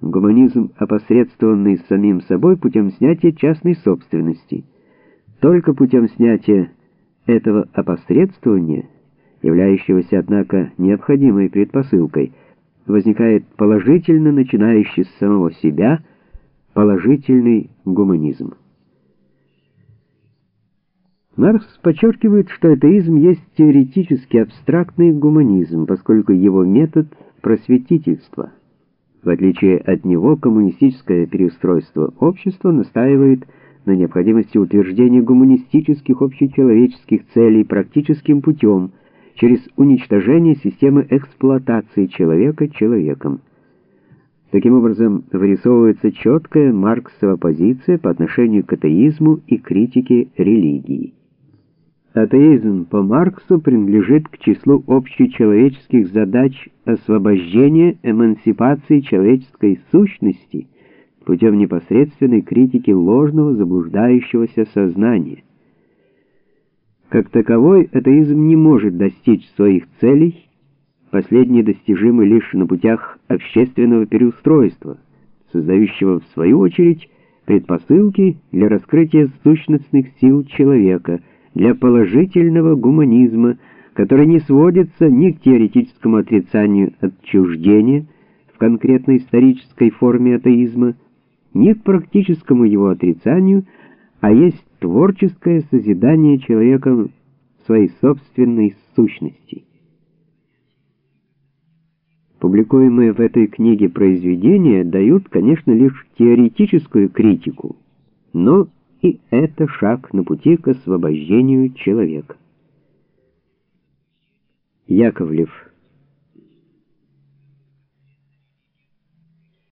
Гуманизм, опосредствованный самим собой путем снятия частной собственности. Только путем снятия этого опосредствования, являющегося, однако, необходимой предпосылкой, возникает положительно начинающий с самого себя положительный гуманизм. Маркс подчеркивает, что атеизм есть теоретически абстрактный гуманизм, поскольку его метод — просветительство — в отличие от него, коммунистическое переустройство общества настаивает на необходимости утверждения гуманистических общечеловеческих целей практическим путем, через уничтожение системы эксплуатации человека человеком. Таким образом, вырисовывается четкая марксова позиция по отношению к атеизму и критике религии. Атеизм по Марксу принадлежит к числу общечеловеческих задач освобождения, эмансипации человеческой сущности путем непосредственной критики ложного заблуждающегося сознания. Как таковой атеизм не может достичь своих целей, последние достижимы лишь на путях общественного переустройства, создающего в свою очередь предпосылки для раскрытия сущностных сил человека – для положительного гуманизма, который не сводится ни к теоретическому отрицанию отчуждения в конкретной исторической форме атеизма, ни к практическому его отрицанию, а есть творческое созидание человеком своей собственной сущности. Публикуемые в этой книге произведения дают, конечно, лишь теоретическую критику, но и это шаг на пути к освобождению человека. Яковлев